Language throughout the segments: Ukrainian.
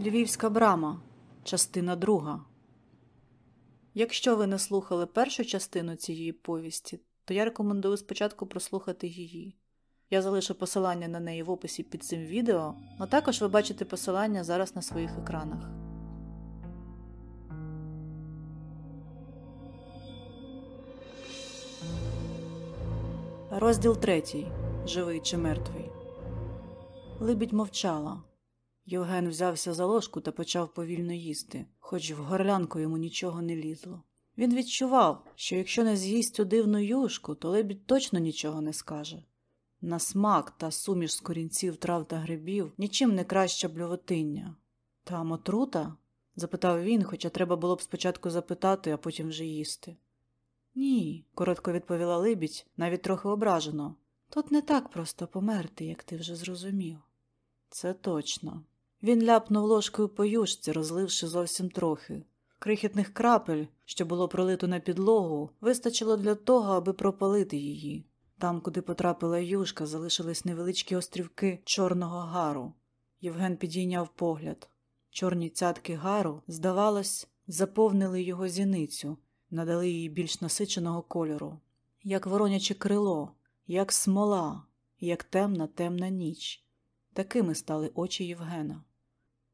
Львівська брама, частина друга. Якщо ви не слухали першу частину цієї повісті, то я рекомендую спочатку прослухати її. Я залишу посилання на неї в описі під цим відео, а також ви бачите посилання зараз на своїх екранах. Розділ третій. Живий чи мертвий. Либідь мовчала. Євген взявся за ложку та почав повільно їсти, хоч в горлянку йому нічого не лізло. Він відчував, що якщо не з'їсть цю дивну юшку, то лебідь точно нічого не скаже. На смак та суміш з корінців трав та грибів нічим не краще блювотиння. Там отрута? запитав він, хоча треба було б спочатку запитати, а потім вже їсти. Ні, коротко відповіла Либідь, навіть трохи ображено. Тут не так просто померти, як ти вже зрозумів. Це точно. Він ляпнув ложкою по юшці, розливши зовсім трохи. Крихітних крапель, що було пролито на підлогу, вистачило для того, аби пропалити її. Там, куди потрапила юшка, залишились невеличкі острівки чорного гару. Євген підійняв погляд. Чорні цятки гару, здавалось, заповнили його зіницю, надали їй більш насиченого кольору, як вороняче крило, як смола, як темна темна ніч. Такими стали очі Євгена.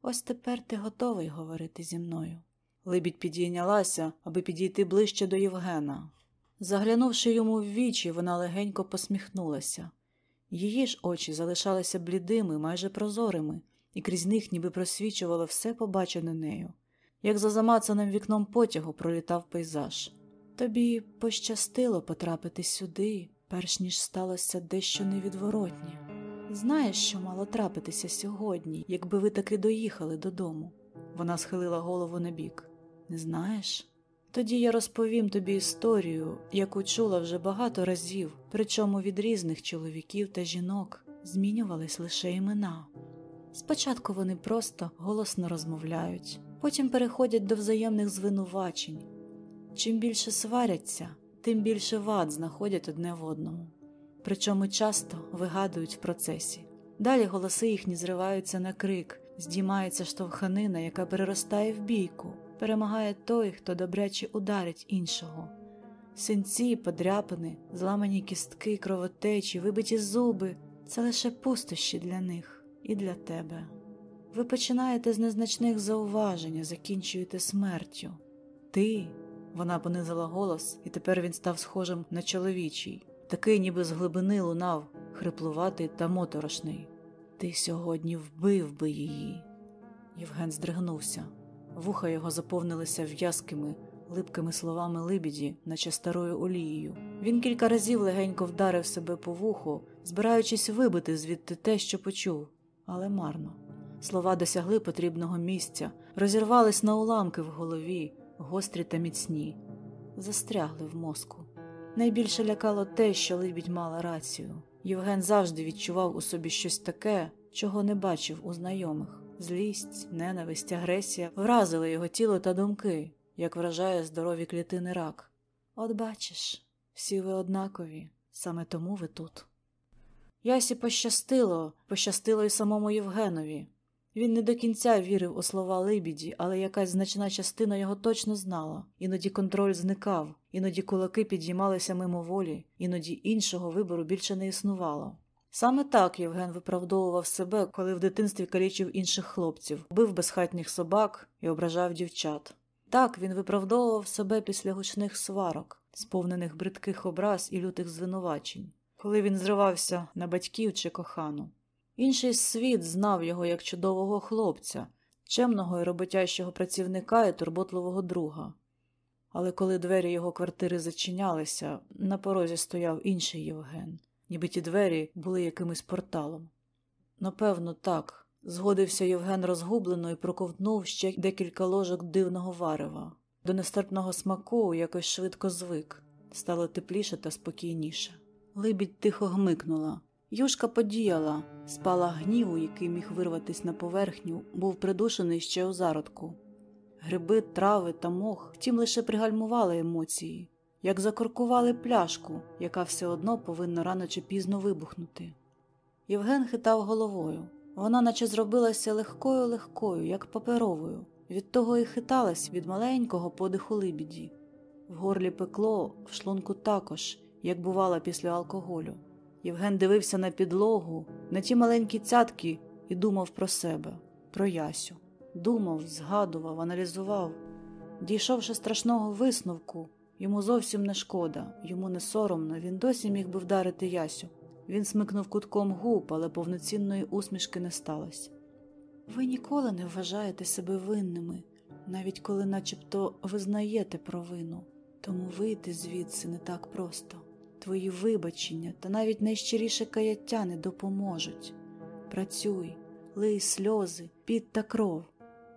Ось тепер ти готовий говорити зі мною. Либідь підійнялася, аби підійти ближче до Євгена. Заглянувши йому в вічі, вона легенько посміхнулася. Її ж очі залишалися блідими, майже прозорими, і крізь них ніби просвічувало все побачене нею. Як за замацаним вікном потягу пролітав пейзаж. Тобі пощастило потрапити сюди, перш ніж сталося дещо невідворотнє. Знаєш, що мало трапитися сьогодні, якби ви таки доїхали додому? Вона схилила голову на бік. Не знаєш? Тоді я розповім тобі історію, яку чула вже багато разів, причому від різних чоловіків та жінок змінювались лише імена. Спочатку вони просто голосно розмовляють, потім переходять до взаємних звинувачень. Чим більше сваряться, тим більше вад знаходять одне в одному. Причому часто вигадують в процесі. Далі голоси їхні зриваються на крик, здіймається штовханина, яка переростає в бійку, перемагає той, хто добряче ударить іншого. Синці, подряпини, зламані кістки, кровотечі, вибиті зуби це лише пустощі для них і для тебе. Ви починаєте з незначних зауважень, закінчуєте смертю. Ти, вона понизила голос, і тепер він став схожим на чоловічий, такий, ніби з глибини лунав, хриплуватий та моторошний. Ти сьогодні вбив би її. Євген здригнувся. Вуха його заповнилися в'язкими, липкими словами либіді, наче старою олією. Він кілька разів легенько вдарив себе по вуху, збираючись вибити звідти те, що почув, але марно. Слова досягли потрібного місця, розірвались на уламки в голові, гострі та міцні, застрягли в мозку. Найбільше лякало те, що либідь мала рацію. Євген завжди відчував у собі щось таке, чого не бачив у знайомих. Злість, ненависть, агресія вразили його тіло та думки, як вражає здорові клітини рак. От бачиш, всі ви однакові, саме тому ви тут. Ясі пощастило, пощастило й самому Євгенові. Він не до кінця вірив у слова Либіді, але якась значна частина його точно знала. Іноді контроль зникав, іноді кулаки підіймалися мимоволі, іноді іншого вибору більше не існувало. Саме так Євген виправдовував себе, коли в дитинстві калічив інших хлопців, бив безхатніх собак і ображав дівчат. Так він виправдовував себе після гучних сварок, сповнених бридких образ і лютих звинувачень, коли він зривався на батьків чи кохану. Інший світ знав його як чудового хлопця, чемного і роботящого працівника і турботливого друга. Але коли двері його квартири зачинялися, на порозі стояв інший Євген, ніби ті двері були якимось порталом. Напевно, так. Згодився Євген розгублено і проковтнув ще декілька ложок дивного варева. До нестерпного смаку якось швидко звик, стало тепліше та спокійніше. Либідь тихо гмикнула. Юшка подіяла, спала гніву, який міг вирватися на поверхню, був придушений ще у зародку. Гриби, трави та мох, втім, лише пригальмували емоції, як закоркували пляшку, яка все одно повинна рано чи пізно вибухнути. Євген хитав головою. Вона наче зробилася легкою легкою, як паперовою, від того і хиталась від маленького подиху либіді. В горлі пекло, в шлунку також, як бувало після алкоголю. Євген дивився на підлогу, на ті маленькі цятки і думав про себе, про Ясю. Думав, згадував, аналізував. Дійшовши страшного висновку, йому зовсім не шкода, йому не соромно, він досі міг би вдарити Ясю. Він смикнув кутком губ, але повноцінної усмішки не сталося. Ви ніколи не вважаєте себе винними, навіть коли начебто визнаєте провину, тому вийти звідси не так просто. Твої вибачення та навіть найщиріше каяття не допоможуть. Працюй, лий сльози, під та кров.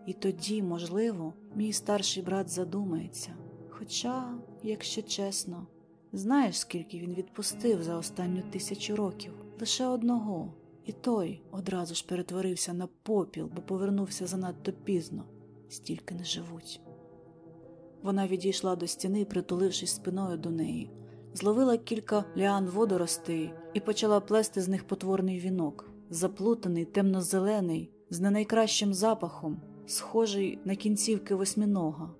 І тоді, можливо, мій старший брат задумається. Хоча, якщо чесно, знаєш, скільки він відпустив за останню тисячу років? Лише одного, і той одразу ж перетворився на попіл, бо повернувся занадто пізно, стільки не живуть. Вона відійшла до стіни, притулившись спиною до неї, зловила кілька ліан водоростей і почала плести з них потворний вінок, заплутаний, темно-зелений, з не найкращим запахом, схожий на кінцівки восьмінога.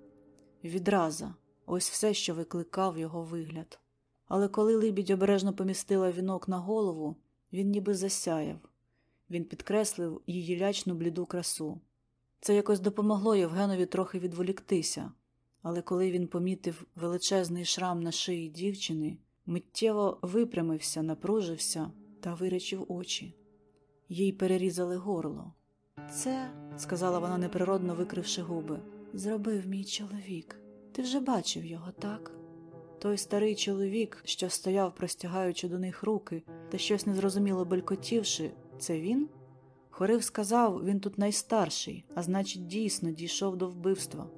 Відраза ось все, що викликав його вигляд. Але коли либідь обережно помістила вінок на голову, він ніби засяяв. Він підкреслив її лячну бліду красу. Це якось допомогло Євгенові трохи відволіктися, але коли він помітив величезний шрам на шиї дівчини, миттєво випрямився, напружився та виречив очі. Їй перерізали горло. Це, сказала вона неприродно викривши губи, зробив мій чоловік. Ти вже бачив його, так? Той старий чоловік, що стояв, простягаючи до них руки та щось незрозуміло белькотівши, це він? Хорив сказав, він тут найстарший, а значить, дійсно дійшов до вбивства.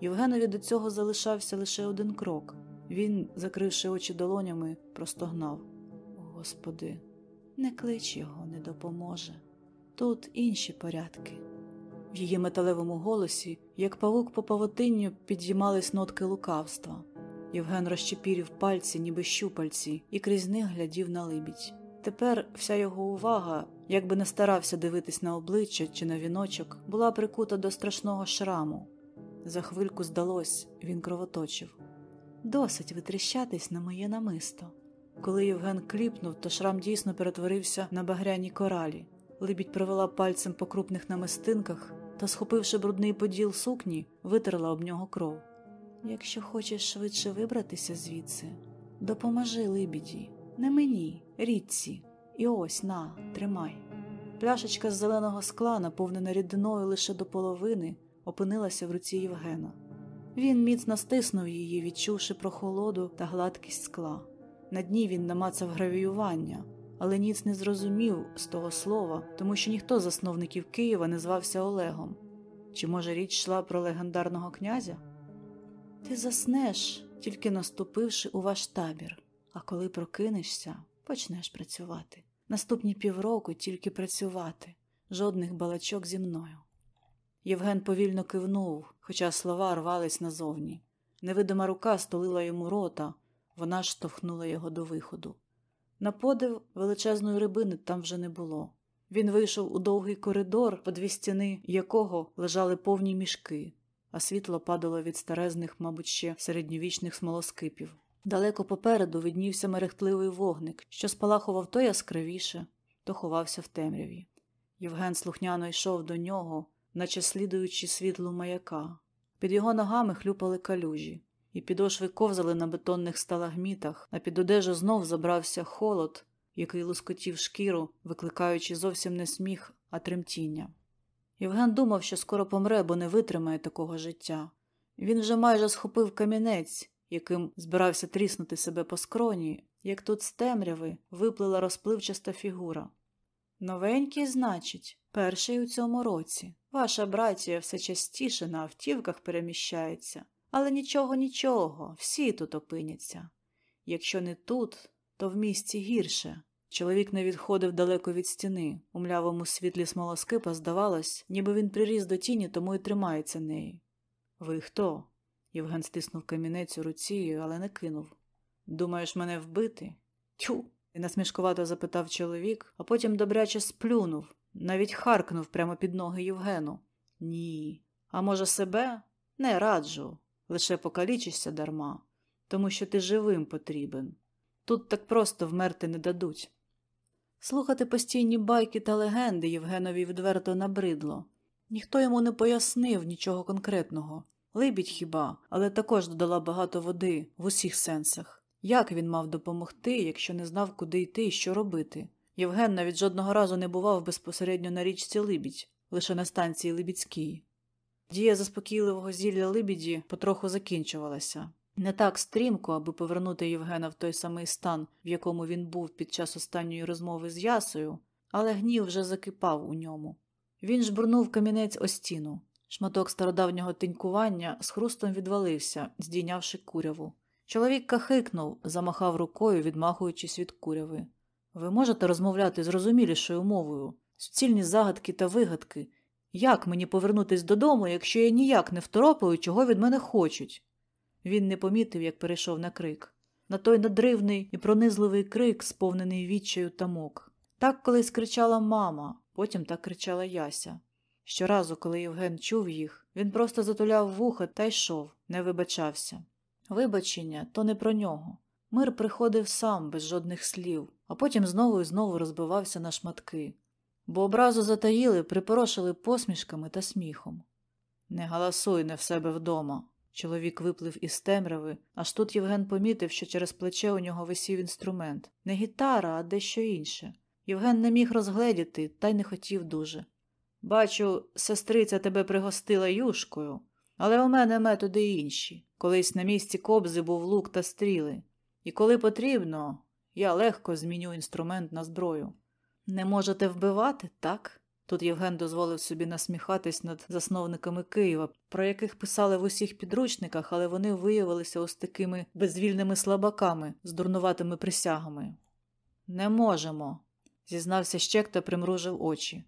Євгенові до цього залишався лише один крок. Він, закривши очі долонями, простогнав Господи, не клич його, не допоможе. Тут інші порядки. В її металевому голосі, як павук по павутинню, підіймались нотки лукавства. Євген розчепірів пальці, ніби щупальці, і крізь них глядів на либідь. Тепер вся його увага, як би не старався дивитись на обличчя чи на віночок, була прикута до страшного шраму. За хвильку здалось, він кровоточив. Досить витріщатись на моє намисто. Коли Євген кліпнув, то шрам дійсно перетворився на багряні коралі. Либідь провела пальцем по крупних намистинках та, схопивши брудний поділ сукні, витерла об нього кров. Якщо хочеш швидше вибратися звідси, допоможи либіді, не мені, рідці, і ось на, тримай. Пляшечка з зеленого скла, наповнена рідиною лише до половини, опинилася в руці Євгена. Він міцно стиснув її, відчувши прохолоду та гладкість скла. На дні він намацав гравіювання, але ніц не зрозумів з того слова, тому що ніхто з засновників Києва не звався Олегом. Чи, може, річ йшла про легендарного князя? Ти заснеш, тільки наступивши у ваш табір, а коли прокинешся, почнеш працювати. Наступні півроку тільки працювати, жодних балачок зі мною. Євген повільно кивнув, хоча слова рвались назовні. Невидима рука столила йому рота, вона штовхнула його до виходу. На подив величезної рибини там вже не було. Він вийшов у довгий коридор, по дві стіни якого лежали повні мішки, а світло падало від старезних, мабуть, ще середньовічних смолоскипів. Далеко попереду виднівся мерехтливий вогник, що спалахував то яскравіше, то ховався в темряві. Євген слухняно йшов до нього, наче слідуючи світлу маяка. Під його ногами хлюпали калюжі, і підошви ковзали на бетонних сталагмітах, а під одежу знов забрався холод, який лускотів шкіру, викликаючи зовсім не сміх, а тремтіння. Євген думав, що скоро помре, бо не витримає такого життя. Він вже майже схопив камінець, яким збирався тріснути себе по скроні, як тут з темряви виплила розпливчаста фігура. Новенький, значить, перший у цьому році. Ваша братія все частіше на автівках переміщається, але нічого, нічого, всі тут опиняться. Якщо не тут, то в місті гірше. Чоловік не відходив далеко від стіни. У млявому світлі смолоскипа здавалось, ніби він приріс до тіні, тому й тримається неї. Ви хто? Євген стиснув камінець у руці, але не кинув. Думаєш мене вбити? Тю. Насмішкувато запитав чоловік, а потім добряче сплюнув, навіть харкнув прямо під ноги Євгену. Ні. А може, себе? Не раджу. Лише покалічишся дарма, тому що ти живим потрібен. Тут так просто вмерти не дадуть. Слухати постійні байки та легенди Євгенові відверто набридло. Ніхто йому не пояснив нічого конкретного. Либідь хіба, але також додала багато води в усіх сенсах. Як він мав допомогти, якщо не знав, куди йти і що робити? Євген навіть жодного разу не бував безпосередньо на річці Либідь, лише на станції Либідській. Дія заспокійливого зілля Либіді потроху закінчувалася. Не так стрімко, аби повернути Євгена в той самий стан, в якому він був під час останньої розмови з ясою, але гнів вже закипав у ньому. Він жбурнув камінець о стіну. Шматок стародавнього тинькування з хрустом відвалився, здійнявши куряву. Чоловік кахикнув, замахав рукою, відмахуючись від куряви. Ви можете розмовляти зрозумілішою мовою, суцільні загадки та вигадки. Як мені повернутись додому, якщо я ніяк не второпаю, чого від мене хочуть? Він не помітив, як перейшов на крик. На той надривний і пронизливий крик, сповнений відчаю та мок. Так колись кричала мама, потім так кричала Яся. Щоразу, коли Євген чув їх, він просто затуляв вуха та йшов, не вибачався. Вибачення то не про нього. Мир приходив сам, без жодних слів, а потім знову і знову розбивався на шматки, бо образу затаїли, припорошили посмішками та сміхом. Не галасуй не в себе вдома. Чоловік виплив із темряви, аж тут Євген помітив, що через плече у нього висів інструмент не гітара, а дещо інше. Євген не міг розгледіти, та й не хотів дуже. Бачу, сестриця тебе пригостила юшкою, але у мене методи інші. Колись на місці кобзи був лук та стріли, і коли потрібно, я легко зміню інструмент на зброю. Не можете вбивати, так? Тут Євген дозволив собі насміхатись над засновниками Києва, про яких писали в усіх підручниках, але вони виявилися ось такими безвільними слабаками з дурнуватими присягами. Не можемо, зізнався щек та примружив очі.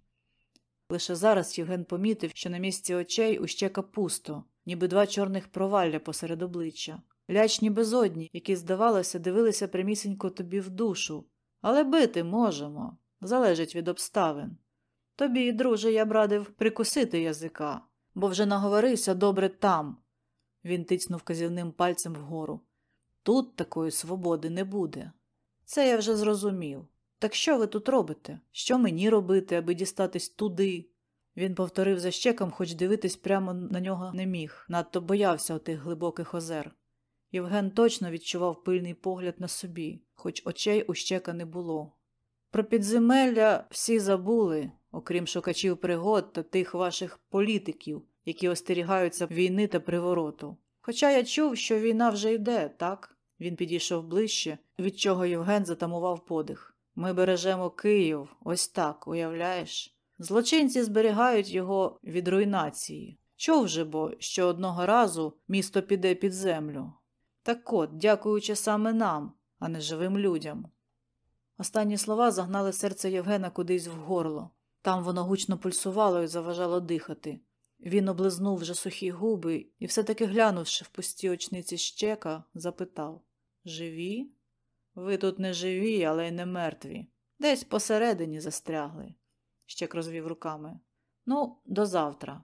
Лише зараз Євген помітив, що на місці очей у щека пусто, ніби два чорних провалля посеред обличчя, лячні безодні, які, здавалося, дивилися прямісінько тобі в душу. Але бити можемо, залежить від обставин. Тобі, друже, я б радив прикусити язика, бо вже наговорився добре там. Він тицнув казівним пальцем вгору. Тут такої свободи не буде. Це я вже зрозумів. Так що ви тут робите? Що мені робити, аби дістатись туди? Він повторив за щеком, хоч дивитись прямо на нього не міг, надто боявся отих глибоких озер. Євген точно відчував пильний погляд на собі, хоч очей у щека не було. Про підземелля всі забули, окрім шукачів пригод та тих ваших політиків, які остерігаються війни та привороту. Хоча я чув, що війна вже йде, так? Він підійшов ближче, від чого Євген затамував подих. Ми бережемо Київ, ось так, уявляєш? Злочинці зберігають його від руйнації. Чув же бо, що одного разу місто піде під землю. Так от, дякуючи саме нам, а не живим людям. Останні слова загнали серце Євгена кудись в горло. Там воно гучно пульсувало і заважало дихати. Він облизнув вже сухі губи і, все таки глянувши в пусті очниці щека, запитав Живі? Ви тут не живі, але й не мертві. Десь посередині застрягли. Щек розвів руками. Ну, до завтра.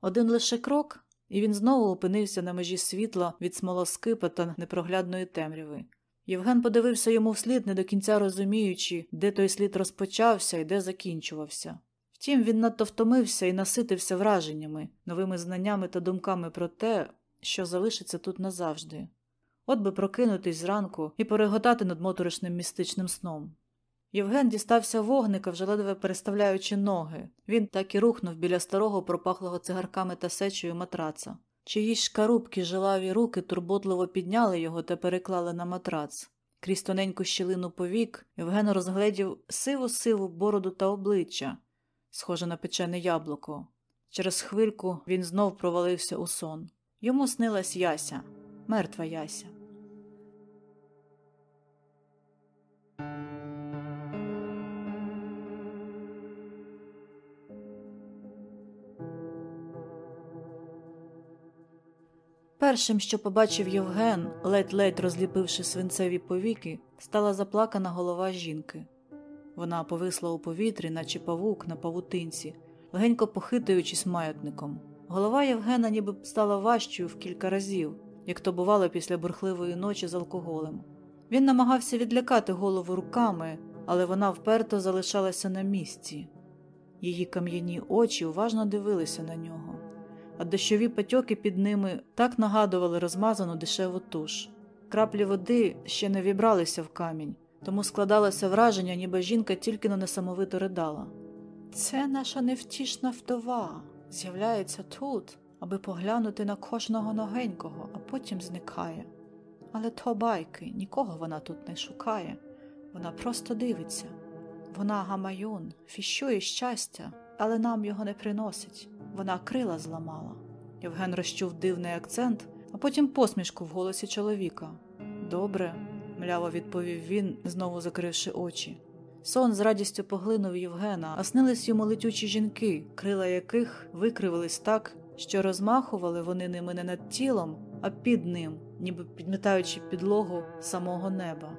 Один лише крок, і він знову опинився на межі світла від смолоскипа та непроглядної темряви. Євген подивився йому вслід, не до кінця розуміючи, де той слід розпочався і де закінчувався. Втім, він надто втомився і наситився враженнями, новими знаннями та думками про те, що залишиться тут назавжди. От би прокинутись зранку і переготати над моторошним містичним сном. Євген дістався вогника, вже ледве переставляючи ноги. Він так і рухнув біля старого пропахлого цигарками та сечею матраца. Чиїсь шкарубки жилаві руки турботливо підняли його та переклали на матрац. Крізь тоненьку щілину повік Євген розгледів сиву сиву бороду та обличчя, схоже на печене яблуко. Через хвильку він знов провалився у сон. Йому снилась яся, мертва яся. Першим, що побачив Євген, ледь-ледь розліпивши свинцеві повіки, стала заплакана голова жінки. Вона повисла у повітрі, наче павук на павутинці, легенько похитуючись маятником. Голова Євгена ніби стала важчою в кілька разів, як то бувало після бурхливої ночі з алкоголем. Він намагався відлякати голову руками, але вона вперто залишалася на місці. Її кам'яні очі уважно дивилися на нього, а дощові патьоки під ними так нагадували розмазану дешеву туш. Краплі води ще не вібралися в камінь, тому складалося враження, ніби жінка тільки но несамовито ридала. Це наша невтішна вдова з'являється тут, аби поглянути на кожного ногенького, а потім зникає. Але то байки, нікого вона тут не шукає, вона просто дивиться. Вона гамаюн, фіщує щастя, але нам його не приносить. Вона крила зламала. Євген розчув дивний акцент, а потім посмішку в голосі чоловіка. Добре, мляво відповів він, знову закривши очі. Сон з радістю поглинув Євгена, а снились йому летючі жінки, крила яких викривились так, що розмахували вони ними не над тілом, а під ним, ніби підмітаючи підлогу самого неба.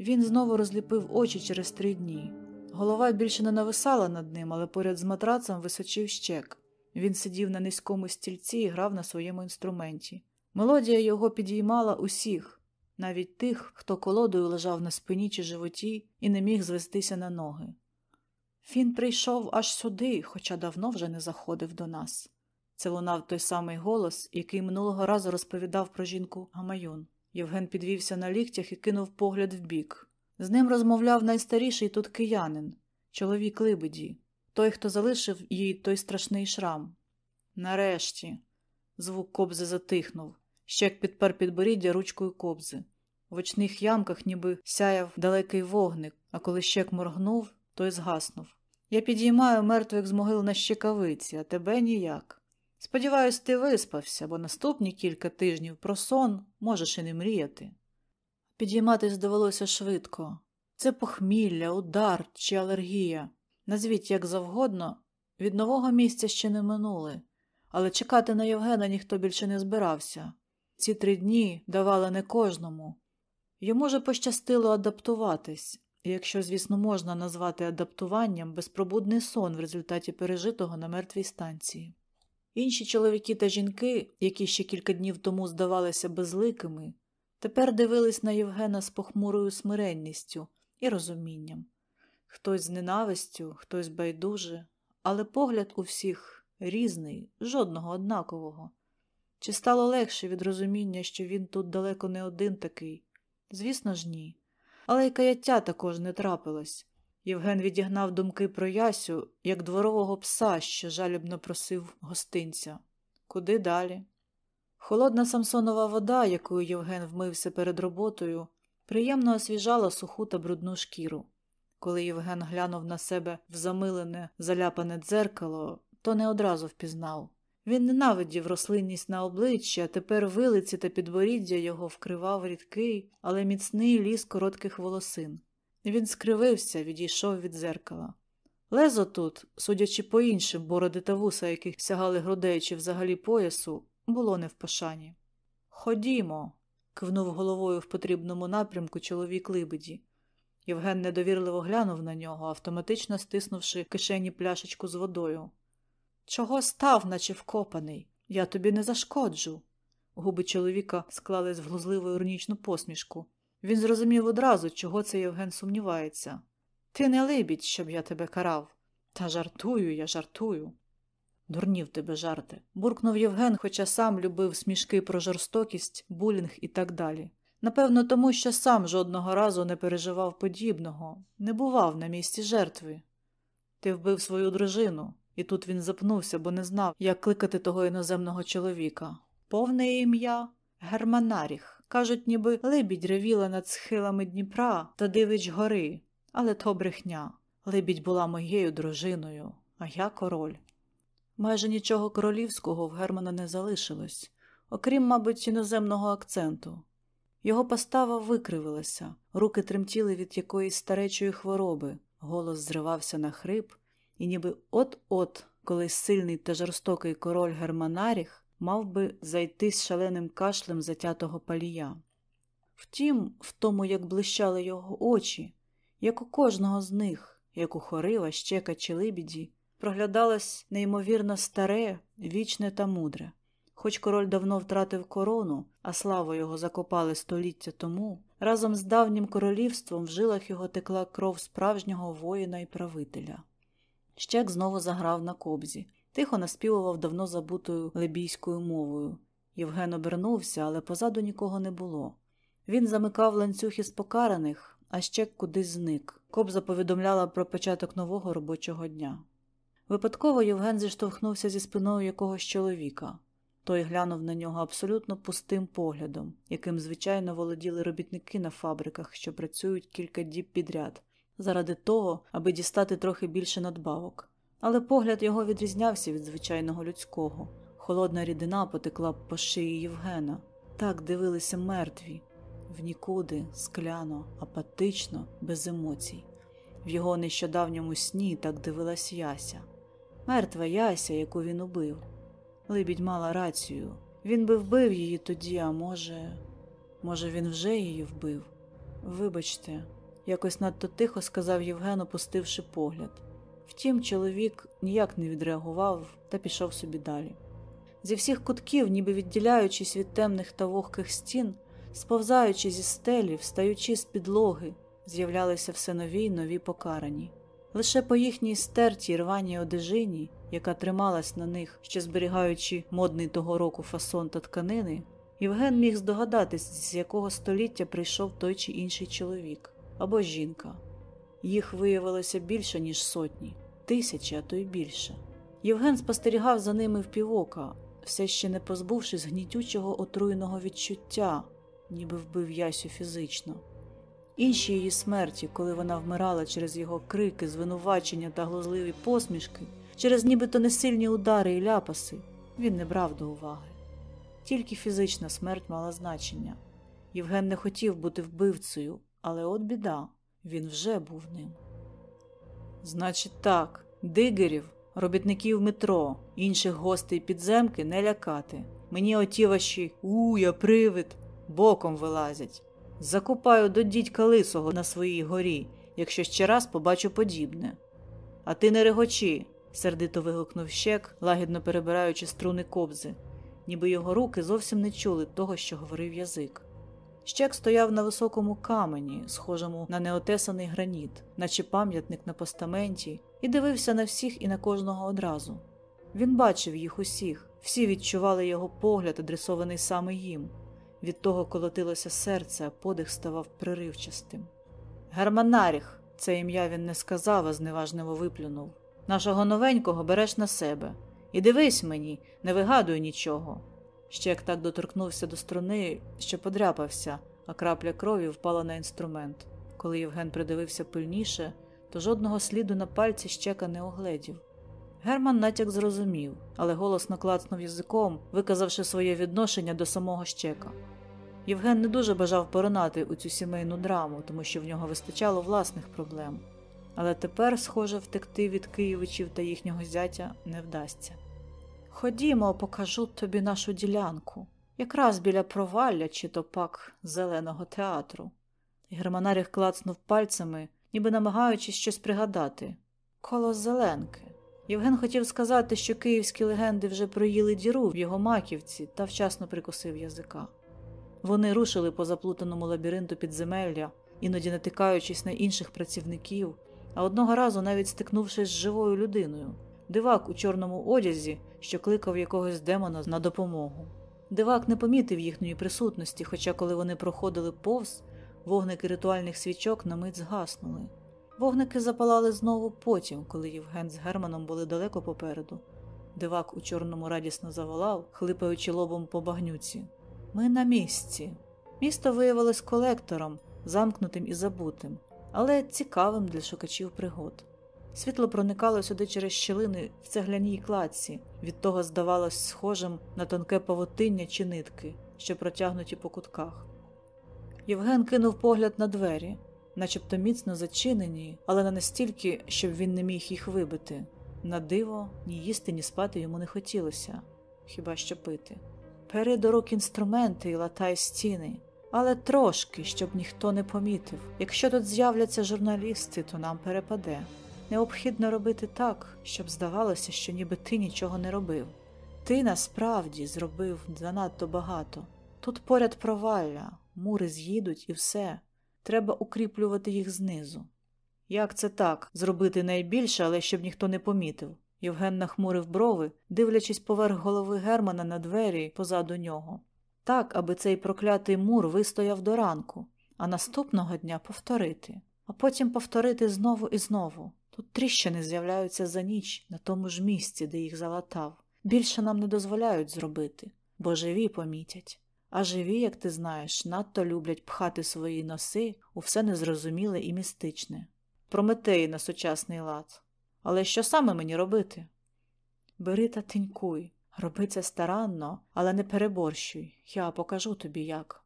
Він знову розліпив очі через три дні. Голова більше не нависала над ним, але поряд з матрацем височив щек. Він сидів на низькому стільці і грав на своєму інструменті. Мелодія його підіймала усіх, навіть тих, хто колодою лежав на спині чи животі і не міг звестися на ноги. Він прийшов аж сюди, хоча давно вже не заходив до нас. Це лунав той самий голос, який минулого разу розповідав про жінку Гамаюн. Євген підвівся на ліктях і кинув погляд вбік. З ним розмовляв найстаріший тут киянин, чоловік Либеді, той, хто залишив їй той страшний шрам. Нарешті. Звук кобзи затихнув, щек підпер підборіддя ручкою кобзи. В очних ямках ніби сяяв далекий вогник, а коли щек моргнув, той згаснув. Я підіймаю мертвих з могил на щекавиці, а тебе ніяк. Сподіваюсь, ти виспався, бо наступні кілька тижнів про сон можеш і не мріяти. Підійматись довелося швидко. Це похмілля, удар чи алергія. Назвіть як завгодно, від нового місця ще не минули, але чекати на Євгена ніхто більше не збирався. Ці три дні давали не кожному. Йому же пощастило адаптуватись, якщо, звісно, можна назвати адаптуванням безпробудний сон в результаті пережитого на мертвій станції. Інші чоловіки та жінки, які ще кілька днів тому здавалися безликими, тепер дивились на Євгена з похмурою смиренністю і розумінням хтось з ненавистю, хтось байдуже, але погляд у всіх різний, жодного однакового. Чи стало легше від розуміння, що він тут далеко не один такий? Звісно ж, ні. Але й каяття також не трапилось. Євген відігнав думки про Ясю, як дворового пса, що жалібно просив гостинця. Куди далі? Холодна самсонова вода, якою Євген вмився перед роботою, приємно освіжала суху та брудну шкіру. Коли Євген глянув на себе в замилене, заляпане дзеркало, то не одразу впізнав. Він ненавидів рослинність на обличчі, а тепер вилиці та підборіддя його вкривав рідкий, але міцний ліс коротких волосин. Він скривився, відійшов від зеркала. Лезо тут, судячи по іншим, бороди та вуса, яких сягали грудей чи взагалі поясу, було не в пошані. Ходімо, кивнув головою в потрібному напрямку чоловік Либеді. Євген недовірливо глянув на нього, автоматично стиснувши в кишені пляшечку з водою. Чого став, наче вкопаний? Я тобі не зашкоджу. Губи чоловіка склались в глузливу іронічну посмішку. Він зрозумів одразу, чого це Євген сумнівається. Ти не либідь, щоб я тебе карав. Та жартую, я жартую. Дурнів тебе жарти. буркнув Євген, хоча сам любив смішки про жорстокість, булінг і так далі. Напевно, тому що сам жодного разу не переживав подібного, не бував на місці жертви. Ти вбив свою дружину, і тут він запнувся, бо не знав, як кликати того іноземного чоловіка. Повне ім'я Германаріх. Кажуть, ніби либідь ревіла над схилами Дніпра та дивич гори, але то брехня. Либідь була моєю дружиною, а я король. Майже нічого королівського в Германа не залишилось, окрім, мабуть, іноземного акценту. Його постава викривилася, руки тремтіли від якоїсь старечої хвороби, голос зривався на хрип, і ніби от-от, колись сильний та жорстокий король Германаріх мав би зайти з шаленим кашлем затятого палія. Втім, в тому, як блищали його очі, як у кожного з них, як у хорива, щека чи либіді, проглядалось неймовірно старе, вічне та мудре. Хоч король давно втратив корону, а славу його закопали століття тому, разом з давнім королівством в жилах його текла кров справжнього воїна і правителя. Щек знову заграв на кобзі, тихо наспівував давно забутою лебійською мовою. Євген обернувся, але позаду нікого не було. Він замикав ланцюг із покараних, а Щек кудись зник. Кобза повідомляла про початок нового робочого дня. Випадково Євген зіштовхнувся зі спиною якогось чоловіка. Той глянув на нього абсолютно пустим поглядом, яким, звичайно, володіли робітники на фабриках, що працюють кілька діб підряд, заради того, аби дістати трохи більше надбавок. Але погляд його відрізнявся від звичайного людського. Холодна рідина потекла по шиї Євгена. Так дивилися мертві, в нікуди, скляно, апатично, без емоцій. В його нещодавньому сні так дивилась Яся. Мертва Яся, яку він убив. Либідь мала рацію. Він би вбив її тоді, а може, може, він вже її вбив. Вибачте, якось надто тихо сказав Євген, опустивши погляд. Втім, чоловік ніяк не відреагував та пішов собі далі. Зі всіх кутків, ніби відділяючись від темних та вогких стін, сповзаючи зі стелі, встаючи з підлоги, з'являлися все нові й нові покарані. Лише по їхній стертій рваній одежині, яка трималась на них, ще зберігаючи модний того року фасон та тканини, Євген міг здогадатись, з якого століття прийшов той чи інший чоловік або жінка. Їх виявилося більше, ніж сотні, тисячі, а то й більше. Євген спостерігав за ними впівока, все ще не позбувшись гнітючого отруйного відчуття, ніби вбив Ясю фізично. Інші її смерті, коли вона вмирала через його крики, звинувачення та глузливі посмішки, через нібито несильні удари і ляпаси, він не брав до уваги. Тільки фізична смерть мала значення. Євген не хотів бути вбивцею, але от біда, він вже був ним. Значить, так, дигерів, робітників метро, інших гостей підземки не лякати. Мені оті ваші у, я привид, боком вилазять. Закупаю до дідька лисого на своїй горі, якщо ще раз побачу подібне. А ти не регочі, сердито вигукнув щек, лагідно перебираючи струни кобзи, ніби його руки зовсім не чули того, що говорив язик. Щек стояв на високому камені, схожому на неотесаний граніт, наче пам'ятник на постаменті, і дивився на всіх і на кожного одразу. Він бачив їх усіх, всі відчували його погляд, адресований саме їм. Від того колотилося серце, а подих ставав приривчастим. Германаріх, це ім'я він не сказав, а зневажливо виплюнув. Нашого новенького береш на себе. І дивись мені, не вигадуй нічого. Щек так доторкнувся до струни, що подряпався, а крапля крові впала на інструмент. Коли Євген придивився пильніше, то жодного сліду на пальці щека не огледів. Герман натяк зрозумів, але голосно клацнув язиком, виказавши своє відношення до самого щека. Євген не дуже бажав поринати у цю сімейну драму, тому що в нього вистачало власних проблем. Але тепер, схоже, втекти від києвичів та їхнього зятя не вдасться. Ходімо, покажу тобі нашу ділянку, якраз біля провалля чи то пак зеленого театру. Германаріх клацнув пальцями, ніби намагаючись щось пригадати. Коло зеленки. Євген хотів сказати, що київські легенди вже проїли діру в його маківці та вчасно прикусив язика. Вони рушили по заплутаному лабіринту підземелля, іноді натикаючись на інших працівників, а одного разу навіть стикнувшись з живою людиною, дивак у чорному одязі, що кликав якогось демона на допомогу. Дивак не помітив їхньої присутності, хоча, коли вони проходили повз, вогники ритуальних свічок на мить згаснули. Вогники запалали знову потім, коли Євген з Германом були далеко попереду. Дивак у чорному радісно заволав, хлипаючи лобом по багнюці. Ми на місці. Місто виявилось колектором, замкнутим і забутим, але цікавим для шукачів пригод. Світло проникало сюди через щілини в цегляній кладці, від того здавалось схожим на тонке павутиння чи нитки, що протягнуті по кутках. Євген кинув погляд на двері, начебто міцно зачинені, але не настільки, щоб він не міг їх вибити. На диво, ні їсти, ні спати йому не хотілося, хіба що пити. Бери до рук інструменти і латай стіни. Але трошки, щоб ніхто не помітив. Якщо тут з'являться журналісти, то нам перепаде. Необхідно робити так, щоб здавалося, що ніби ти нічого не робив. Ти насправді зробив занадто багато. Тут поряд провалля, мури з'їдуть і все. Треба укріплювати їх знизу. Як це так зробити найбільше, але щоб ніхто не помітив? Євген нахмурив брови, дивлячись поверх голови Германа на двері позаду нього. Так, аби цей проклятий мур вистояв до ранку, а наступного дня повторити, а потім повторити знову і знову. Тут тріщини з'являються за ніч на тому ж місці, де їх залатав. Більше нам не дозволяють зробити, бо живі помітять. А живі, як ти знаєш, надто люблять пхати свої носи у все незрозуміле і містичне. Прометеї на сучасний лад. Але що саме мені робити? Бери та тинькуй, роби це старанно, але не переборщуй, я покажу тобі як.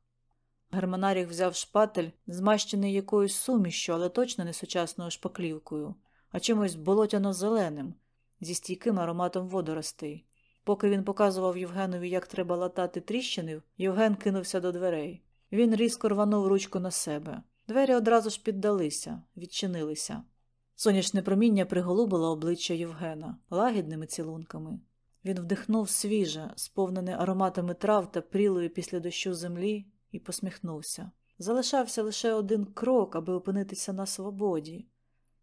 Германарік взяв шпатель, змащений якоюсь сумішю, але точно не сучасною шпаклівкою, а чимось болотяно-зеленим, зі стійким ароматом водоростей. Поки він показував Євгенові, як треба латати тріщини, Євген кинувся до дверей. Він різко рванув ручку на себе. Двері одразу ж піддалися, відчинилися. Сонячне проміння приголубило обличчя Євгена лагідними цілунками. Він вдихнув свіже, сповнене ароматами трав та прілої після дощу землі, і посміхнувся. Залишався лише один крок, аби опинитися на свободі.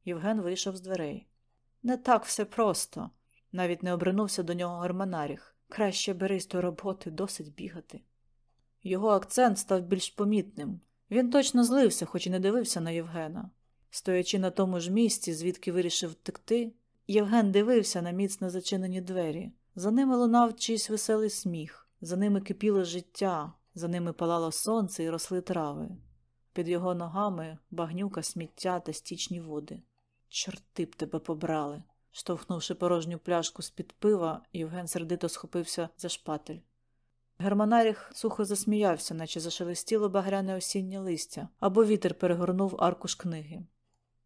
Євген вийшов з дверей. Не так все просто. Навіть не обернувся до нього Германаріх. Краще берись до роботи, досить бігати. Його акцент став більш помітним. Він точно злився, хоч і не дивився на Євгена. Стоячи на тому ж місці, звідки вирішив втекти, Євген дивився на міцно зачинені двері. За ними лунав чийсь веселий сміх, за ними кипіло життя, за ними палало сонце і росли трави. Під його ногами багнюка, сміття та стічні води. Чорти б тебе побрали. Штовхнувши порожню пляшку з-під пива, Євген сердито схопився за шпатель. Германаріх сухо засміявся, наче зашелестіло багряне осіннє листя, або вітер перегорнув аркуш книги.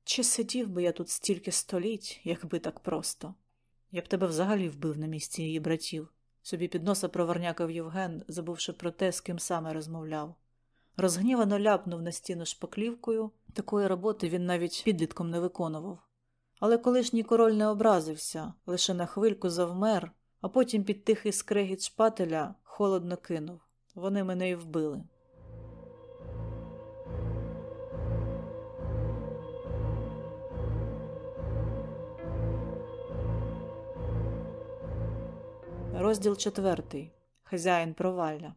Чи сидів би я тут стільки століть, якби так просто? Я б тебе взагалі вбив на місці її братів. Собі під носа проварнякав Євген, забувши про те, з ким саме розмовляв. Розгнівано ляпнув на стіну шпаклівкою, такої роботи він навіть підлітком не виконував. Але колишній король не образився, лише на хвильку завмер, а потім під тихий скрегіт шпателя холодно кинув. Вони мене й вбили. Розділ четвертий. Хазяїн провалля.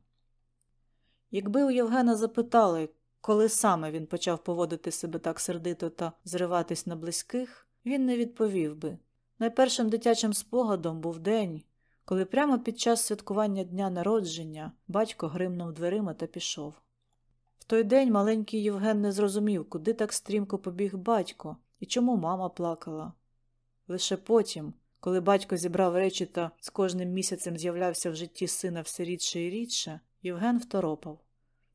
Якби у Євгена запитали, коли саме він почав поводити себе так сердито та зриватись на близьких, він не відповів би. Найпершим дитячим спогадом був день, коли прямо під час святкування дня народження батько гримнув дверима та пішов. В той день маленький Євген не зрозумів, куди так стрімко побіг батько і чому мама плакала. Лише потім, коли батько зібрав речі та з кожним місяцем з'являвся в житті сина все рідше і рідше, Євген второпав.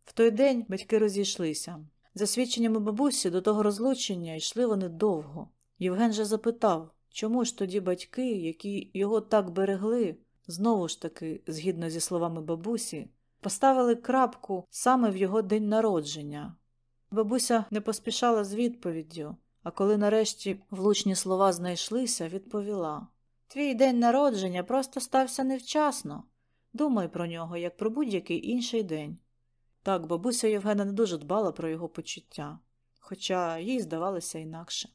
В той день батьки розійшлися. За свідченнями бабусі, до того розлучення йшли вони довго. Євген же запитав, чому ж тоді батьки, які його так берегли, знову ж таки, згідно зі словами бабусі, поставили крапку саме в його день народження. Бабуся не поспішала з відповіддю, а коли нарешті влучні слова знайшлися, відповіла Твій день народження просто стався невчасно. Думай про нього, як про будь-який інший день. Так, бабуся Євгена не дуже дбала про його почуття, хоча їй здавалося інакше.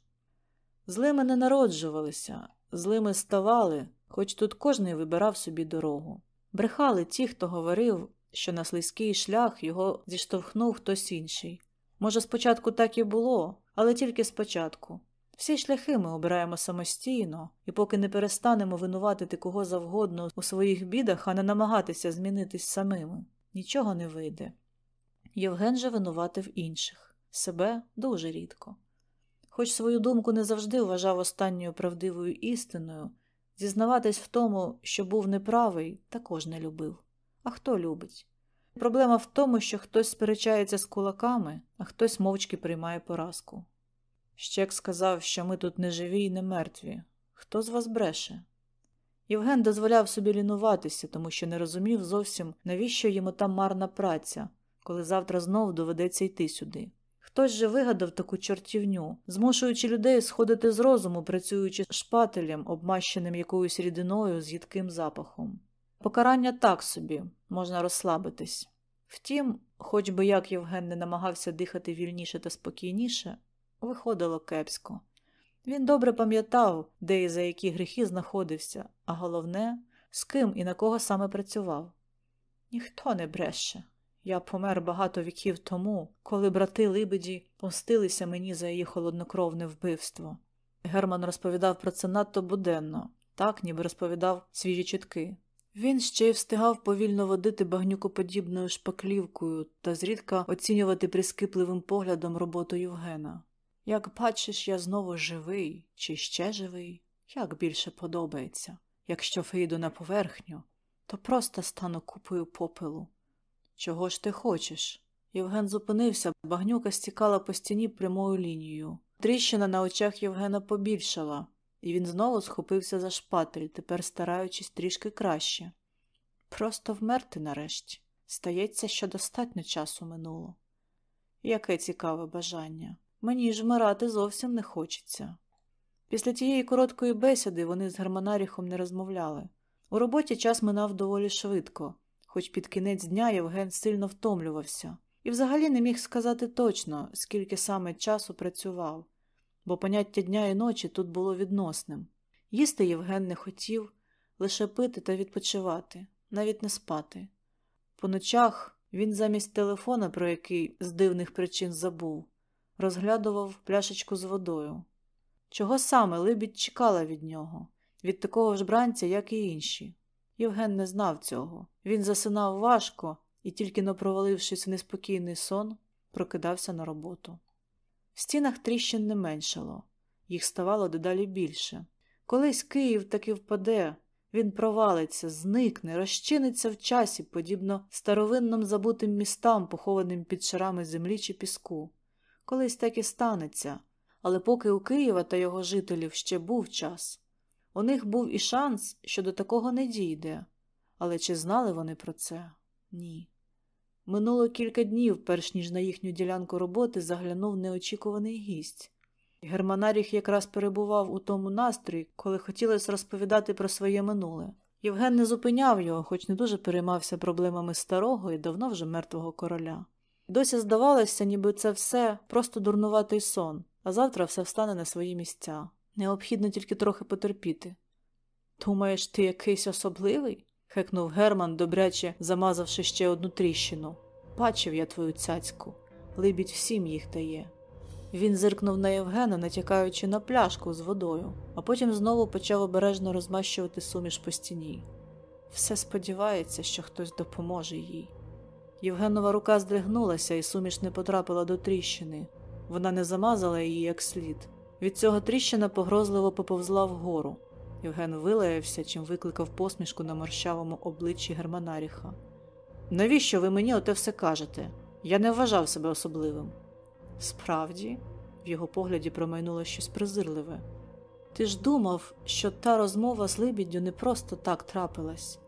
Злими не народжувалися, злими ставали, хоч тут кожний вибирав собі дорогу. Брехали ті, хто говорив, що на слизький шлях його зіштовхнув хтось інший. Може, спочатку так і було, але тільки спочатку. Всі шляхи ми обираємо самостійно, і поки не перестанемо винуватити кого завгодно у своїх бідах, а не намагатися змінитись самими, нічого не вийде. Євген же винуватив інших, себе дуже рідко. Хоч свою думку не завжди вважав останньою правдивою істиною, зізнаватись в тому, що був неправий, також не любив. А хто любить? Проблема в тому, що хтось сперечається з кулаками, а хтось мовчки приймає поразку. Щек сказав, що ми тут не живі і не мертві. Хто з вас бреше? Євген дозволяв собі лінуватися, тому що не розумів зовсім, навіщо йому та марна праця, коли завтра знов доведеться йти сюди. Хтось же вигадав таку чортівню, змушуючи людей сходити з розуму, працюючи шпателем, обмащеним якоюсь рідиною з їдким запахом. Покарання так собі, можна розслабитись. Втім, хоч би як Євген не намагався дихати вільніше та спокійніше, виходило кепсько. Він добре пам'ятав, де і за які гріхи знаходився, а головне, з ким і на кого саме працював. Ніхто не бреше. Я помер багато віків тому, коли брати Либеді помстилися мені за її холоднокровне вбивство. Герман розповідав про це надто буденно, так ніби розповідав свіжі чутки. Він ще й встигав повільно водити багнюкоподібною шпаклівкою та зрідка оцінювати прискіпливим поглядом роботу Євгена. Як бачиш, я знову живий чи ще живий, як більше подобається. Якщо вийду на поверхню, то просто стану купою попелу. Чого ж ти хочеш? Євген зупинився, багнюка стікала по стіні прямою лінією. Тріщина на очах Євгена побільшала, і він знову схопився за шпатель, тепер стараючись трішки краще. Просто вмерти нарешті. Стається, що достатньо часу минуло. Яке цікаве бажання. Мені ж вмирати зовсім не хочеться. Після тієї короткої бесіди вони з Германаріхом не розмовляли. У роботі час минав доволі швидко, хоч під кінець дня Євген сильно втомлювався, і взагалі не міг сказати точно, скільки саме часу працював, бо поняття дня і ночі тут було відносним. Їсти Євген не хотів, лише пити та відпочивати, навіть не спати. По ночах він замість телефона, про який з дивних причин забув, розглядував пляшечку з водою. Чого саме Либідь чекала від нього, від такого ж бранця, як і інші. Євген не знав цього. Він засинав важко і, тільки но провалившись в неспокійний сон, прокидався на роботу. В стінах тріщин не меншало, їх ставало дедалі більше. Колись Київ таки впаде, він провалиться, зникне, розчиниться в часі, подібно старовинним забутим містам, похованим під шарами землі чи піску. Колись так і станеться, але поки у Києва та його жителів ще був час. У них був і шанс, що до такого не дійде, але чи знали вони про це? Ні. Минуло кілька днів, перш ніж на їхню ділянку роботи заглянув неочікуваний гість. Германаріх якраз перебував у тому настрої, коли хотілося розповідати про своє минуле. Євген не зупиняв його, хоч не дуже переймався проблемами старого і давно вже мертвого короля. Досі здавалося, ніби це все просто дурнуватий сон, а завтра все встане на свої місця. Необхідно тільки трохи потерпіти. Думаєш, ти якийсь особливий? хекнув Герман, добряче замазавши ще одну тріщину. Бачив я твою цяцьку, либідь всім їх дає. Він зиркнув на Євгена, натякаючи на пляшку з водою, а потім знову почав обережно розмащувати суміш по стіні. Все сподівається, що хтось допоможе їй. Євгенова рука здригнулася, і суміш не потрапила до тріщини. Вона не замазала її як слід. Від цього тріщина погрозливо поповзла вгору. Євген вилаявся, чим викликав посмішку на морщавому обличчі Германаріха. Навіщо ви мені оте все кажете? Я не вважав себе особливим. Справді, в його погляді промайнуло щось презирливе. Ти ж думав, що та розмова з Либіддю не просто так трапилась.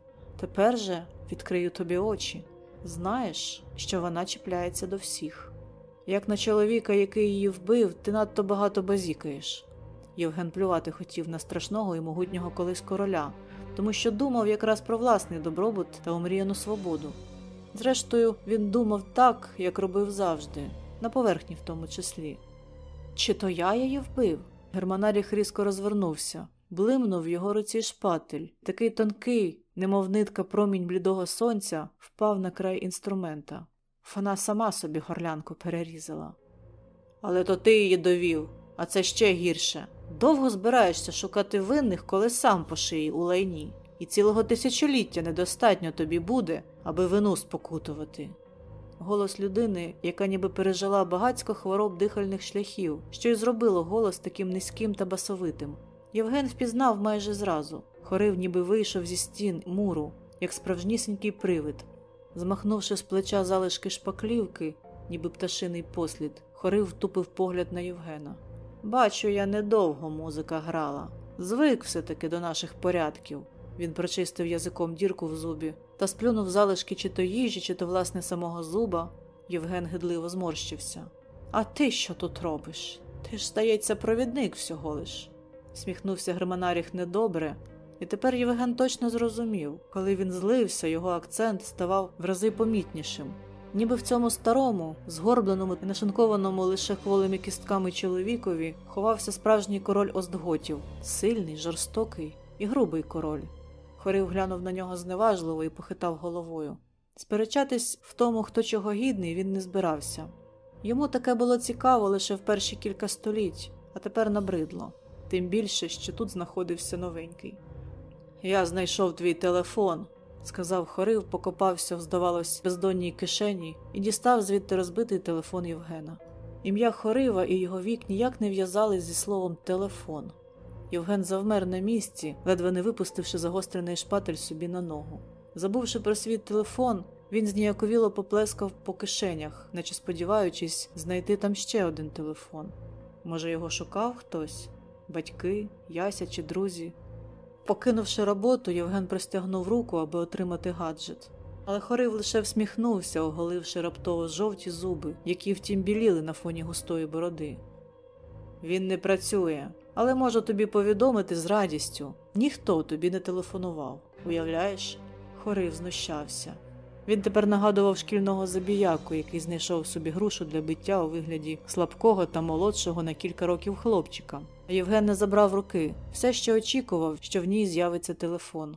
Тепер же відкрию тобі очі. Знаєш, що вона чіпляється до всіх. Як на чоловіка, який її вбив, ти надто багато базікаєш. Євген плювати хотів на страшного і могутнього колись короля, тому що думав якраз про власний добробут та омріяну свободу. Зрештою, він думав так, як робив завжди, на поверхні в тому числі. Чи то я її вбив? Германаріх різко розвернувся, блимнув в його руці шпатель, такий тонкий, немов нитка промінь блідого сонця, впав на край інструмента. Вона сама собі горлянку перерізала. Але то ти її довів, а це ще гірше. Довго збираєшся шукати винних, коли сам по шиї у лайні, і цілого тисячоліття недостатньо тобі буде, аби вину спокутувати. Голос людини, яка ніби пережила багацько хвороб дихальних шляхів, що й зробило голос таким низьким та басовитим. Євген впізнав майже зразу, хорив, ніби вийшов зі стін муру, як справжнісінький привид. Змахнувши з плеча залишки шпаклівки, ніби пташиний послід, хорив втупив погляд на Євгена. Бачу, я недовго музика грала. Звик все-таки до наших порядків. Він прочистив язиком дірку в зубі та сплюнув залишки чи то їжі, чи то власне самого зуба, Євген гидливо зморщився. А ти що тут робиш? Ти ж, здається, провідник всього лиш. Сміхнувся Германаріх недобре, і тепер Євген точно зрозумів, коли він злився, його акцент ставав в рази помітнішим. Ніби в цьому старому, згорбленому і нашинкованому лише хволими кістками чоловікові ховався справжній король Остготів, сильний, жорстокий і грубий король. Хорив глянув на нього зневажливо і похитав головою. Сперечатись в тому, хто чого гідний, він не збирався. Йому таке було цікаво лише в перші кілька століть, а тепер набридло, тим більше, що тут знаходився новенький. Я знайшов твій телефон, сказав Хорив, покопався здавалось, бездонній кишені і дістав звідти розбитий телефон Євгена. Ім'я Хорива і його вік ніяк не в'язались зі словом телефон. Євген завмер на місці, ледве не випустивши загострений шпатель собі на ногу. Забувши про свій телефон, він зніяковіло поплескав по кишенях, наче сподіваючись знайти там ще один телефон. Може, його шукав хтось батьки, яся чи друзі. Покинувши роботу, Євген простягнув руку, аби отримати гаджет. Але хорив лише всміхнувся, оголивши раптово жовті зуби, які втім біліли на фоні густої бороди. Він не працює, але можу тобі повідомити з радістю ніхто тобі не телефонував. Уявляєш? Хорив знущався. Він тепер нагадував шкільного забіяку, який знайшов собі грушу для биття у вигляді слабкого та молодшого на кілька років хлопчика. Євген не забрав руки, все ще очікував, що в ній з'явиться телефон.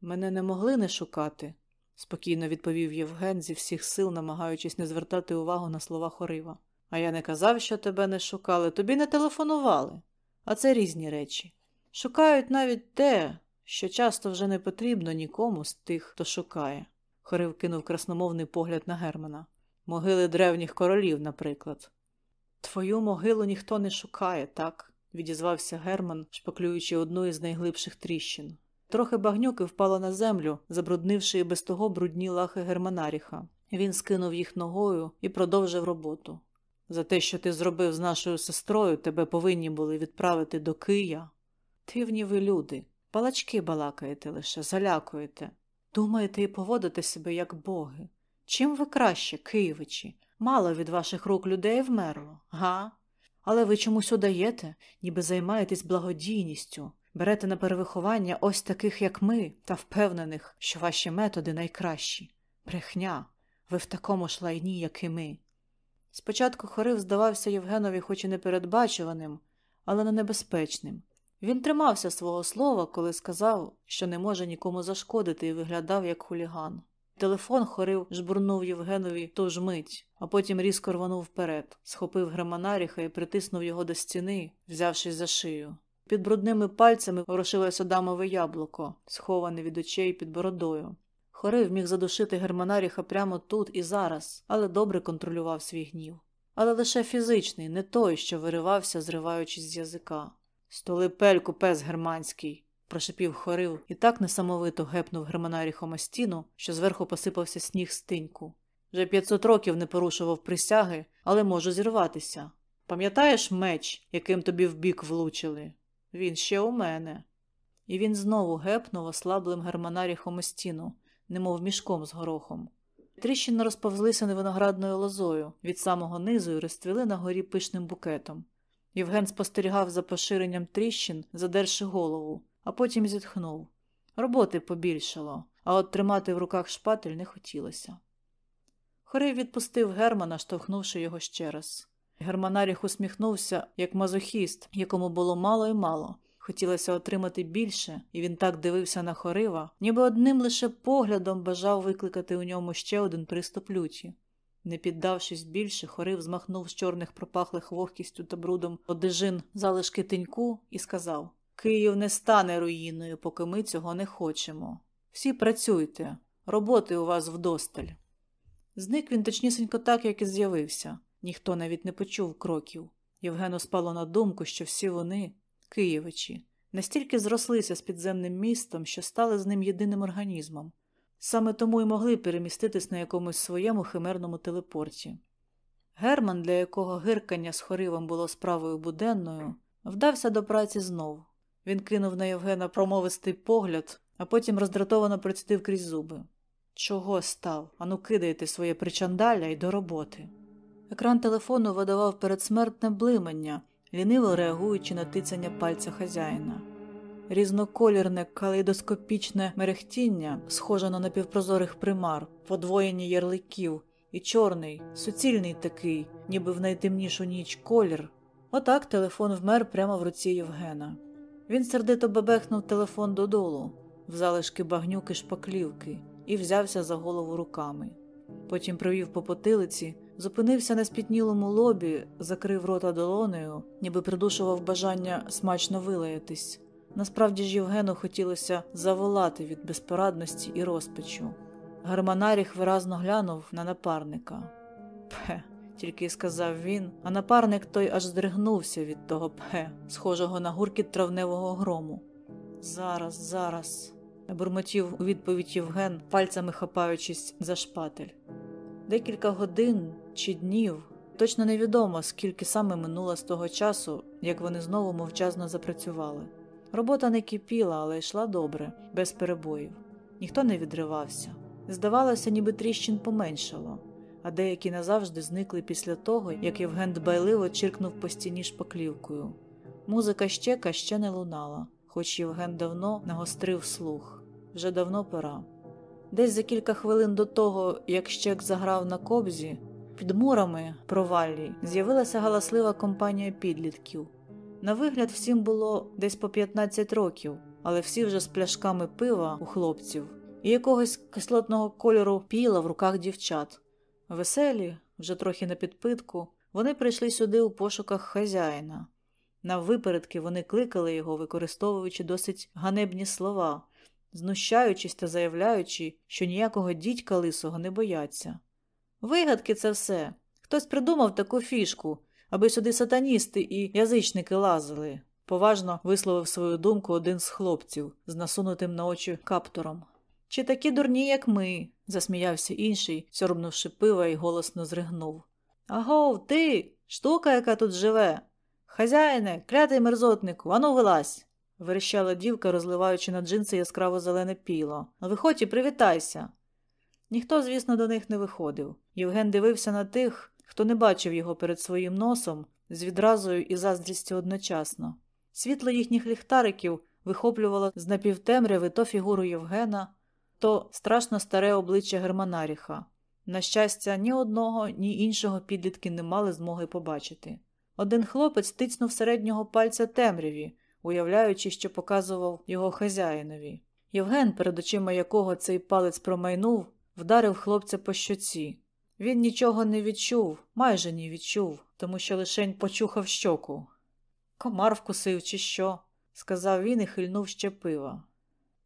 Мене не могли не шукати, спокійно відповів Євген зі всіх сил, намагаючись не звертати увагу на слова Хорива. А я не казав, що тебе не шукали, тобі не телефонували. А це різні речі. Шукають навіть те, що часто вже не потрібно нікому з тих, хто шукає. Хорив кинув красномовний погляд на Германа. Могили древніх королів, наприклад. Твою могилу ніхто не шукає, так? відізвався Герман, шпаклюючи одну із найглибших тріщин. Трохи багнюки впало на землю, забруднивши і без того брудні лахи Германаріха. Він скинув їх ногою і продовжив роботу. За те, що ти зробив з нашою сестрою, тебе повинні були відправити до Кия. Тивні ви люди, палачки балакаєте лише, залякуєте. Думаєте і поводите себе як боги. Чим ви краще, Києвичі? Мало від ваших рук людей вмерло, га? Але ви чомусь удаєте, ніби займаєтесь благодійністю, берете на перевиховання ось таких, як ми, та впевнених, що ваші методи найкращі. Брехня, ви в такому ж лайні, як і ми. Спочатку хорив здавався Євгенові хоч і непередбачуваним, але не небезпечним. Він тримався свого слова, коли сказав, що не може нікому зашкодити і виглядав як хуліган. Телефон хорив жбурнув Євгенові ту ж мить, а потім різко рванув вперед, схопив Греманаріха і притиснув його до стіни, взявшись за шию. Під брудними пальцями ворушилося дамове яблуко, сховане від очей під бородою. Хорив міг задушити Германаріха прямо тут і зараз, але добре контролював свій гнів. Але лише фізичний, не той, що виривався, зриваючись з язика. Столи пельку, пес германський, прошепів хорив і так несамовито гепнув германаріхом о стіну, що зверху посипався сніг стиньку. Вже п'ятсот років не порушував присяги, але можу зірватися. Пам'ятаєш меч, яким тобі в бік влучили? Він ще у мене. І він знову гепнув ослаблим германаріхом о стіну, немов мішком з горохом. Тріщини розповзлися невиноградною лозою від самого низу і розцвіли на горі пишним букетом. Євген спостерігав за поширенням тріщин, задерши голову, а потім зітхнув. Роботи побільшало, а от тримати в руках шпатель не хотілося. Хорей відпустив Германа, штовхнувши його ще раз. Германаріх усміхнувся, як мазохіст, якому було мало і мало. Хотілося отримати більше, і він так дивився на хорива, ніби одним лише поглядом бажав викликати у ньому ще один приступ люті. Не піддавшись більше, хорив змахнув з чорних пропахлих вогкістю та брудом одежин залишки теньку і сказав Київ не стане руїною, поки ми цього не хочемо. Всі працюйте, роботи у вас вдосталь. Зник він точнісінько так, як і з'явився. Ніхто навіть не почув кроків. Євгену спало на думку, що всі вони, києвичі, настільки зрослися з підземним містом, що стали з ним єдиним організмом. Саме тому й могли переміститись на якомусь своєму химерному телепорті. Герман, для якого гиркання з хоривом було справою буденною, вдався до праці знов. Він кинув на Євгена промовистий погляд, а потім роздратовано процідив крізь зуби. Чого став? Ану кидайте своє причандалля і до роботи. Екран телефону видавав передсмертне блимання, ліниво реагуючи на тицяння пальця хазяїна. Різноколірне калейдоскопічне мерехтіння, схоже на напівпрозорих примар, подвоєння ярликів, і чорний, суцільний такий, ніби в найтемнішу ніч колір. Отак телефон вмер прямо в руці Євгена. Він сердито бебехнув телефон додолу, в залишки багнюки шпаклівки, і взявся за голову руками. Потім провів по потилиці, зупинився на спітнілому лобі, закрив рота долонею, ніби придушував бажання смачно вилаятись. Насправді ж Євгену хотілося заволати від безпорадності і розпачу. Гармонаріх виразно глянув на напарника. Пе, тільки сказав він, а напарник той аж здригнувся від того пе, схожого на гуркіт травневого грому. Зараз, зараз, бурмотів у відповідь Євген, пальцями хапаючись за шпатель. Декілька годин чи днів, точно невідомо, скільки саме минуло з того часу, як вони знову мовчазно запрацювали. Робота не кипіла, але йшла добре, без перебоїв. Ніхто не відривався. Здавалося, ніби тріщин поменшало, а деякі назавжди зникли після того, як Євген дбайливо чиркнув по стіні шпаклівкою. Музика щека ще не лунала, хоч Євген давно нагострив слух вже давно пора. Десь за кілька хвилин до того, як щек заграв на кобзі, під мурами проваллі з'явилася галаслива компанія підлітків. На вигляд, всім було десь по 15 років, але всі вже з пляшками пива у хлопців і якогось кислотного кольору піла в руках дівчат. Веселі, вже трохи на підпитку, вони прийшли сюди у пошуках хазяїна. Наввипередки вони кликали його, використовуючи досить ганебні слова, знущаючись та заявляючи, що ніякого дідька лисого не бояться. Вигадки це все. Хтось придумав таку фішку, аби сюди сатаністи і язичники лазили, поважно висловив свою думку один з хлопців з насунутим на очі каптуром. Чи такі дурні, як ми, засміявся інший, сьорбнувши пива і голосно зригнув. Агов, ти, штука, яка тут живе. Хазяїне, клятий мерзотнику, ану вилазь. верещала дівка, розливаючи на джинси яскраво зелене піло. Виходь і привітайся. Ніхто, звісно, до них не виходив. Євген дивився на тих, хто не бачив його перед своїм носом, з відразою і заздрістю одночасно. Світло їхніх ліхтариків вихоплювало з напівтемряви то фігуру Євгена, то страшно старе обличчя Германаріха. На щастя, ні одного, ні іншого підлітки не мали змоги побачити. Один хлопець тицнув середнього пальця темряві, уявляючи, що показував його хазяїнові. Євген, перед очима якого цей палець промайнув, вдарив хлопця по щоці. Він нічого не відчув, майже не відчув, тому що лишень почухав щоку. Комар вкусив, чи що, сказав він і хильнув ще пива.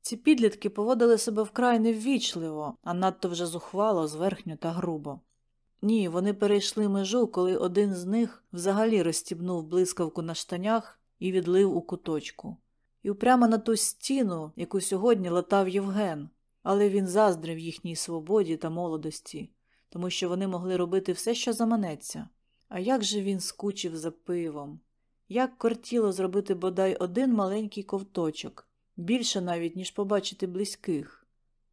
Ці підлітки поводили себе вкрай неввічливо, а надто вже зухвало, зверхньо та грубо. Ні, вони перейшли межу, коли один з них взагалі розстібнув блискавку на штанях і відлив у куточку. І прямо на ту стіну, яку сьогодні латав Євген, але він заздрив їхній свободі та молодості, тому що вони могли робити все, що заманеться. А як же він скучив за пивом? Як кортіло зробити бодай один маленький ковточок, більше навіть, ніж побачити близьких.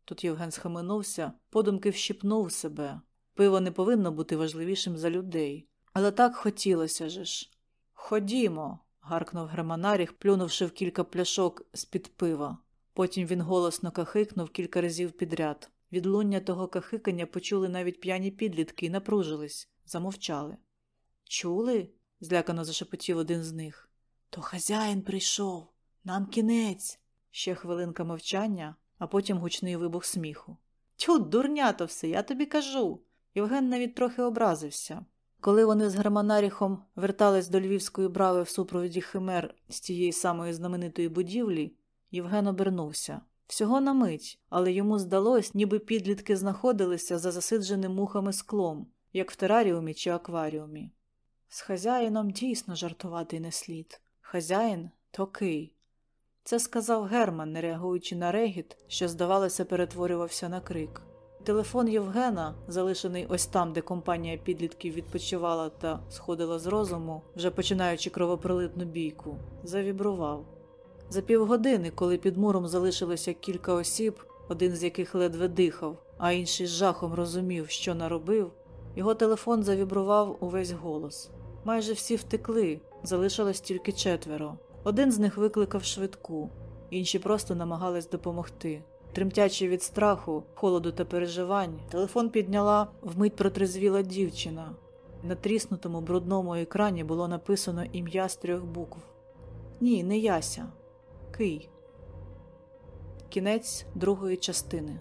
Тут Євген схаменувся, подумки вщипнув себе. Пиво не повинно бути важливішим за людей. Але так хотілося же ж. Ходімо, гаркнув Германаріх, плюнувши в кілька пляшок з-під пива. Потім він голосно кахикнув кілька разів підряд. Відлуння того кахикання почули навіть п'яні підлітки і напружились, замовчали. Чули? злякано зашепотів один з них. То хазяїн прийшов, нам кінець. Ще хвилинка мовчання, а потім гучний вибух сміху. Тю, дурнято все, я тобі кажу. Євген навіть трохи образився. Коли вони з Германаріхом вертались до львівської брави в супроводі химер з тієї самої знаменитої будівлі, Євген обернувся. Всього на мить, але йому здалось, ніби підлітки знаходилися за засидженим мухами склом, як в тераріумі чи акваріумі. З хазяїном дійсно жартувати не слід. Хазяїн токий. Це сказав Герман, не реагуючи на регіт, що, здавалося, перетворювався на крик. Телефон Євгена, залишений ось там, де компанія підлітків відпочивала та сходила з розуму, вже починаючи кровопролитну бійку, завібрував. За півгодини, коли під муром залишилося кілька осіб, один з яких ледве дихав, а інший з жахом розумів, що наробив, його телефон завібрував увесь голос. Майже всі втекли, залишилось тільки четверо. Один з них викликав швидку, інші просто намагались допомогти. Тремтячи від страху, холоду та переживань, телефон підняла вмить протрезвіла дівчина. На тріснутому брудному екрані було написано ім'я з трьох букв. Ні, не Яся. Кий. Кінець другої частини.